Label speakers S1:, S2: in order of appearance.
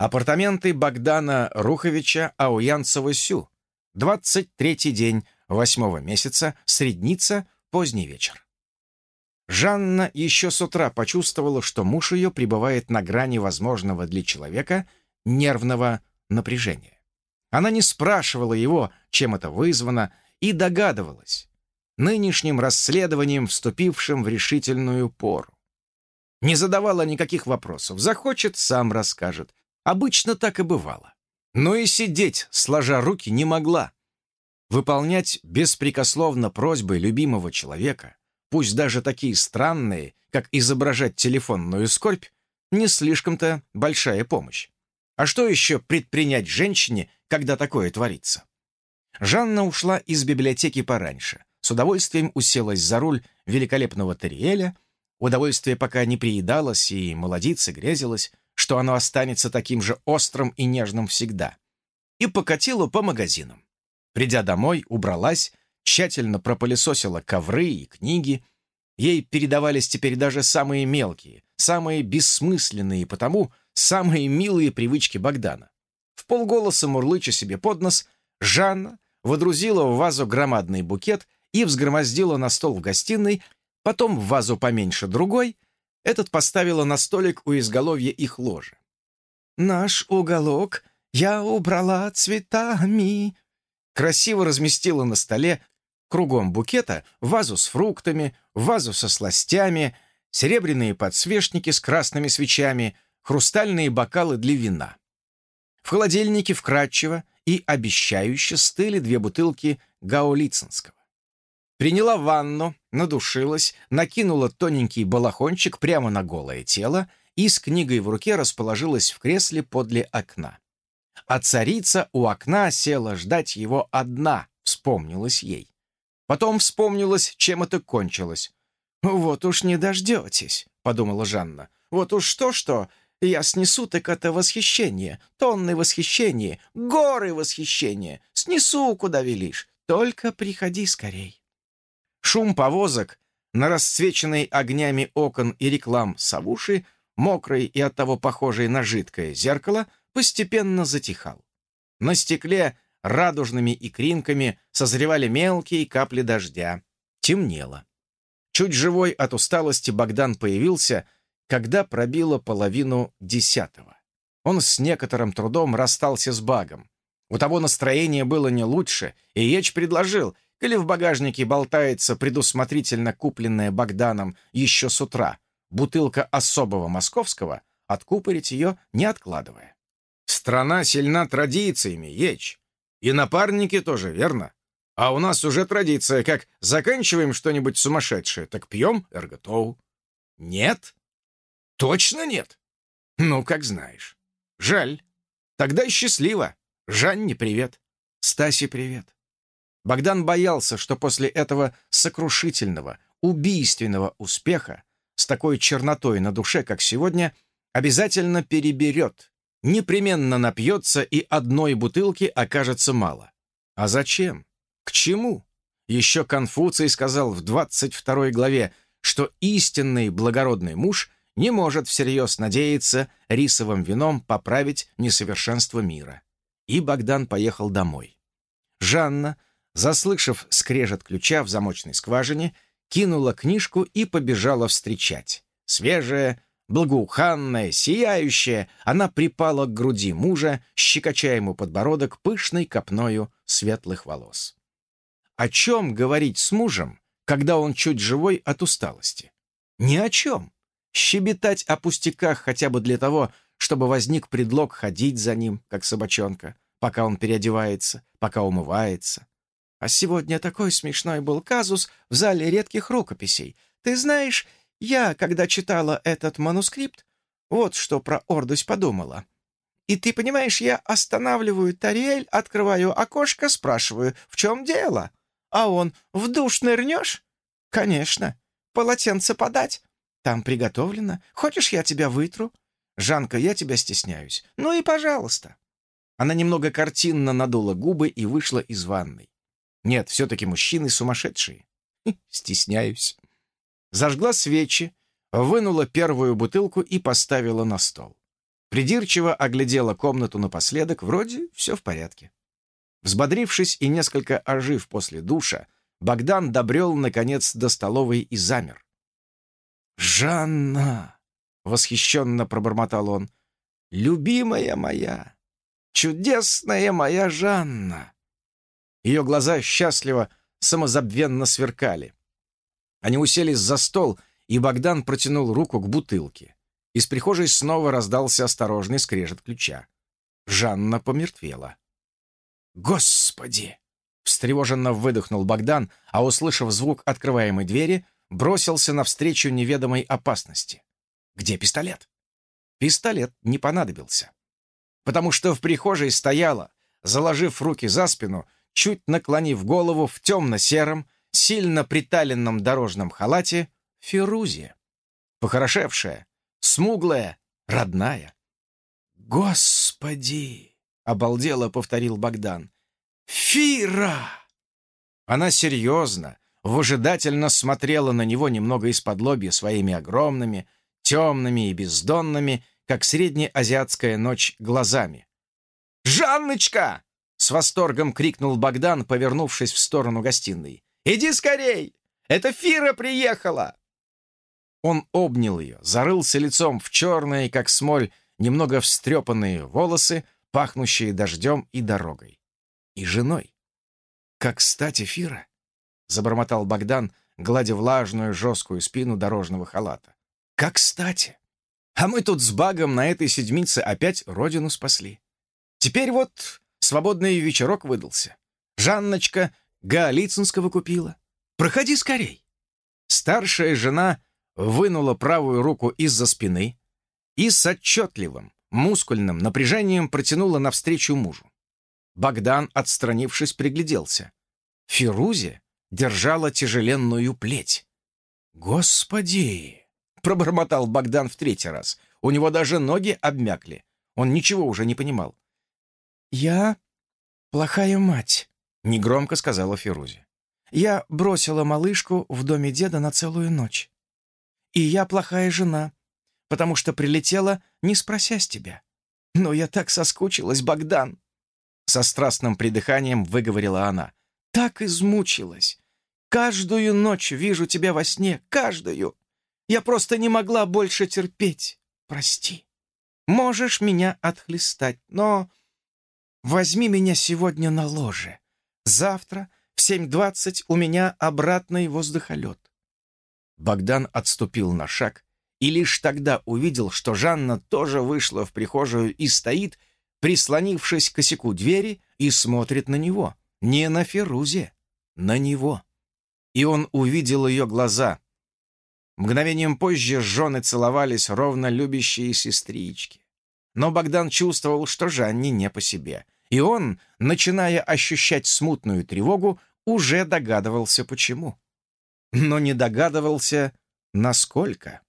S1: Апартаменты Богдана Руховича Ауянцева-Сю. 23-й день восьмого месяца, средница, поздний вечер. Жанна еще с утра почувствовала, что муж ее пребывает на грани возможного для человека нервного напряжения. Она не спрашивала его, чем это вызвано, и догадывалась. Нынешним расследованием, вступившим в решительную пору. Не задавала никаких вопросов. Захочет, сам расскажет. Обычно так и бывало. Но и сидеть, сложа руки, не могла. Выполнять беспрекословно просьбы любимого человека, пусть даже такие странные, как изображать телефонную скорбь, не слишком-то большая помощь. А что еще предпринять женщине, когда такое творится? Жанна ушла из библиотеки пораньше, с удовольствием уселась за руль великолепного Терриэля, удовольствие пока не приедалось и молодиться грезилось, что оно останется таким же острым и нежным всегда, и покатила по магазинам. Придя домой, убралась, тщательно пропылесосила ковры и книги. Ей передавались теперь даже самые мелкие, самые бессмысленные и потому самые милые привычки Богдана. В полголоса мурлыча себе под нос, Жанна водрузила в вазу громадный букет и взгромоздила на стол в гостиной, потом в вазу поменьше другой, этот поставила на столик у изголовья их ложа. «Наш уголок я убрала цветами», красиво разместила на столе кругом букета вазу с фруктами, вазу со сластями, серебряные подсвечники с красными свечами, хрустальные бокалы для вина. В холодильнике вкрадчиво и обещающе стыли две бутылки гаолицинского. Приняла ванну, надушилась, накинула тоненький балахончик прямо на голое тело и с книгой в руке расположилась в кресле подле окна. А царица у окна села ждать его одна, вспомнилась ей. Потом вспомнилось, чем это кончилось. «Вот уж не дождетесь», — подумала Жанна. «Вот уж что-что, я снесу так это восхищение, тонны восхищения, горы восхищения. Снесу, куда велишь, только приходи скорей». Шум повозок на расцвеченной огнями окон и реклам Савуши, мокрый и оттого похожий на жидкое зеркало — постепенно затихал. На стекле радужными икринками созревали мелкие капли дождя. Темнело. Чуть живой от усталости Богдан появился, когда пробило половину десятого. Он с некоторым трудом расстался с багом. У того настроение было не лучше, и Еч предложил, коли в багажнике болтается предусмотрительно купленная Богданом еще с утра бутылка особого московского, откупорить ее не откладывая. Страна сильна традициями, Еч. И напарники тоже, верно? А у нас уже традиция, как заканчиваем что-нибудь сумасшедшее, так пьем эрготоу. Нет? Точно нет? Ну, как знаешь. Жаль. Тогда счастливо. Жанне привет. Стасе привет. Богдан боялся, что после этого сокрушительного, убийственного успеха с такой чернотой на душе, как сегодня, обязательно переберет непременно напьется, и одной бутылки окажется мало. А зачем? К чему? Еще Конфуций сказал в 22 главе, что истинный благородный муж не может всерьез надеяться рисовым вином поправить несовершенство мира. И Богдан поехал домой. Жанна, заслышав скрежет ключа в замочной скважине, кинула книжку и побежала встречать. Свежая, Благоуханная, сияющая, она припала к груди мужа, щекоча ему подбородок пышной копною светлых волос. О чем говорить с мужем, когда он чуть живой от усталости? Ни о чем. Щебетать о пустяках хотя бы для того, чтобы возник предлог ходить за ним, как собачонка, пока он переодевается, пока умывается. А сегодня такой смешной был казус в зале редких рукописей. Ты знаешь, я, когда читала этот манускрипт, вот что про Ордусь подумала. И ты понимаешь, я останавливаю Тариэль, открываю окошко, спрашиваю, в чем дело? А он, в душ нырнешь? Конечно. Полотенце подать? Там приготовлено. Хочешь, я тебя вытру? Жанка, я тебя стесняюсь. Ну и пожалуйста. Она немного картинно надула губы и вышла из ванной. Нет, все-таки мужчины сумасшедшие. Стесняюсь зажгла свечи, вынула первую бутылку и поставила на стол. Придирчиво оглядела комнату напоследок, вроде все в порядке. Взбодрившись и несколько ожив после душа, Богдан добрел, наконец, до столовой и замер. «Жанна!» — восхищенно пробормотал он. «Любимая моя! Чудесная моя Жанна!» Ее глаза счастливо, самозабвенно сверкали. Они уселись за стол, и Богдан протянул руку к бутылке. Из прихожей снова раздался осторожный скрежет ключа. Жанна помертвела. «Господи!» — встревоженно выдохнул Богдан, а, услышав звук открываемой двери, бросился навстречу неведомой опасности. «Где пистолет?» Пистолет не понадобился, потому что в прихожей стояла, заложив руки за спину, чуть наклонив голову в темно-сером, сильно приталенном дорожном халате, Фирузия. Похорошевшая, смуглая, родная. «Господи!» — обалдело повторил Богдан. «Фира!» Она серьезно, выжидательно смотрела на него немного из-под лобья своими огромными, темными и бездонными, как среднеазиатская ночь, глазами. «Жанночка!» — с восторгом крикнул Богдан, повернувшись в сторону гостиной. «Иди скорей! Это Фира приехала!» Он обнял ее, зарылся лицом в черные, как смоль, немного встрепанные волосы, пахнущие дождем и дорогой. И женой. «Как кстати, Фира!» — забормотал Богдан, гладя влажную жесткую спину дорожного халата. «Как кстати! А мы тут с Багом на этой седмице опять родину спасли. Теперь вот свободный вечерок выдался. Жанночка Гаолицинского купила. Проходи скорей!» Старшая жена вынула правую руку из-за спины и с отчетливым, мускульным напряжением протянула навстречу мужу. Богдан, отстранившись, пригляделся. Фирузе держала тяжеленную плеть. «Господи!» — пробормотал Богдан в третий раз. У него даже ноги обмякли. Он ничего уже не понимал. «Я плохая мать», — негромко сказала Фирузе. «Я бросила малышку в доме деда на целую ночь. И я плохая жена, потому что прилетела, не спросясь тебя. Но я так соскучилась, Богдан!» Со страстным придыханием выговорила она. «Так измучилась. Каждую ночь вижу тебя во сне, каждую. Я просто не могла больше терпеть. Прости. Можешь меня отхлестать, но возьми меня сегодня на ложе. Завтра в 7.20 у меня обратный воздухолет. Богдан отступил на шаг и лишь тогда увидел, что Жанна тоже вышла в прихожую и стоит, прислонившись к косяку двери, и смотрит на него. Не на Ферузе, на него. И он увидел ее глаза. Мгновением позже жены целовались ровно любящие сестрички. Но Богдан чувствовал, что Жанне не по себе. И он, начиная ощущать смутную тревогу, уже догадывался, почему но не догадывался, насколько.